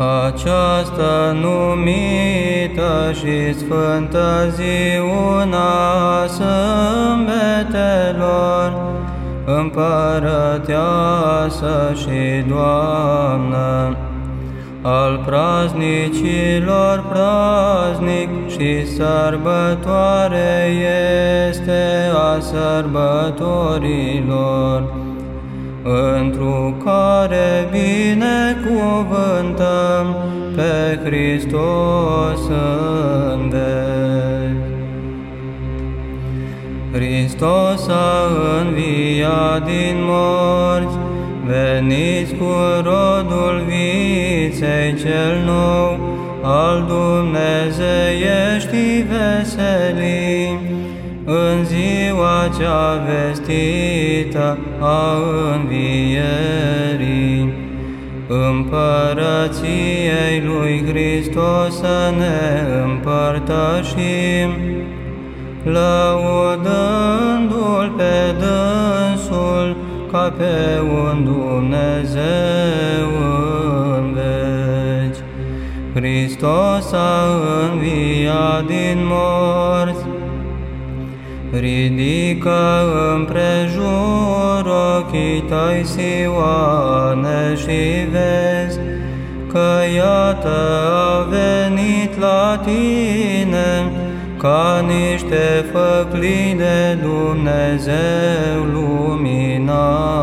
această numită și sfântă ziuna sâmbetelor, împărăteasă și Doamnă, al praznicilor praznic și sărbătoare este a sărbătorilor, întru care binecuvântăm pe Hristos în veci. Hristos a înviat din morți, veniți cu rodul viței cel nou, al Dumnezeieștii veselii, în ziua cea vestită a învierii, împărăției lui Hristos să ne împărtășim, lăudându-L pe dânsul ca pe un Dumnezeu în veci. Hristos a înviat din morți, Ridică împrejur ochii tăi, Sioane, și vezi că iată a venit la tine ca niște făclii de Dumnezeu luminate,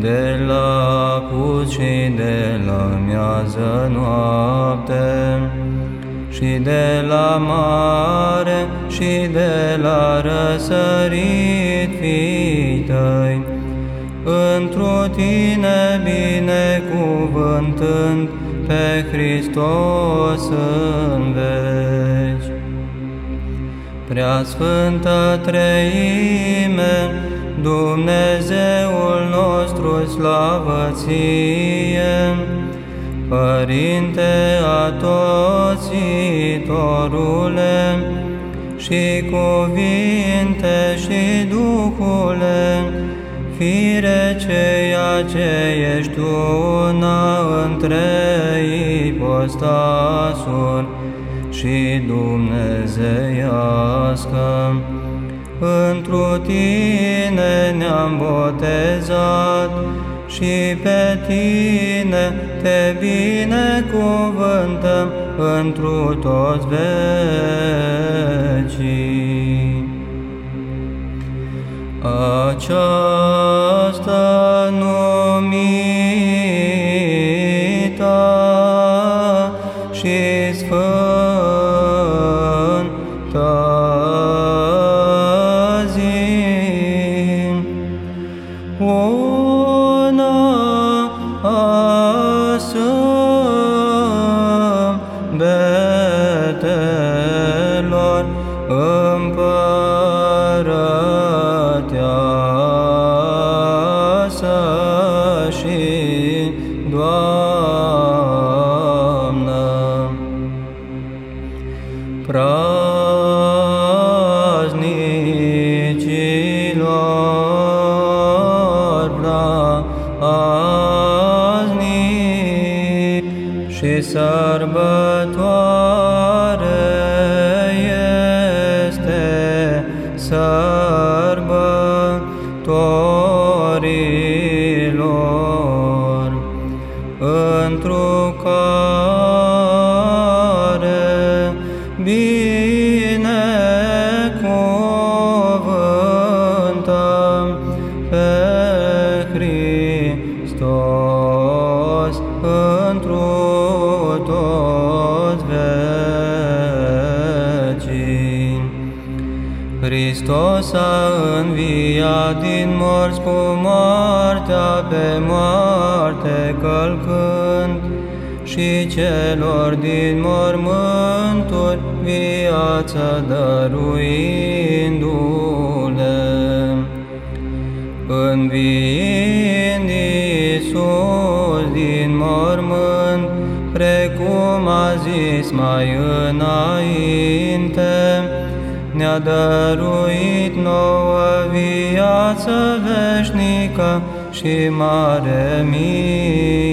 de la apus și de la miază noapte și de la mare și de la răsărit fii tăi, într-o tine binecuvântând pe Hristos în veci. Prea Sfântă Treime, Dumnezeul nostru slavă ție, Părinte a toțitorule, și cuvinte și Duhule, fire ceea ce ești una între ipostasuri și dumnezeiască. Întru tine ne-am botezat, și pe tine te binecuvântăm întru toți vecii. Aceasta numită și sfântă zi, una a sâmbetelor împărăteasă și Doamnă. Sărbătoare Hristos a înviat din morți cu moartea pe moarte călcând și celor din mormânturi viață dăruindu-le. Înviind Iisus din mormânt, precum a zis mai înainte, ne-a dăruit nouă viață veșnică și mare milă.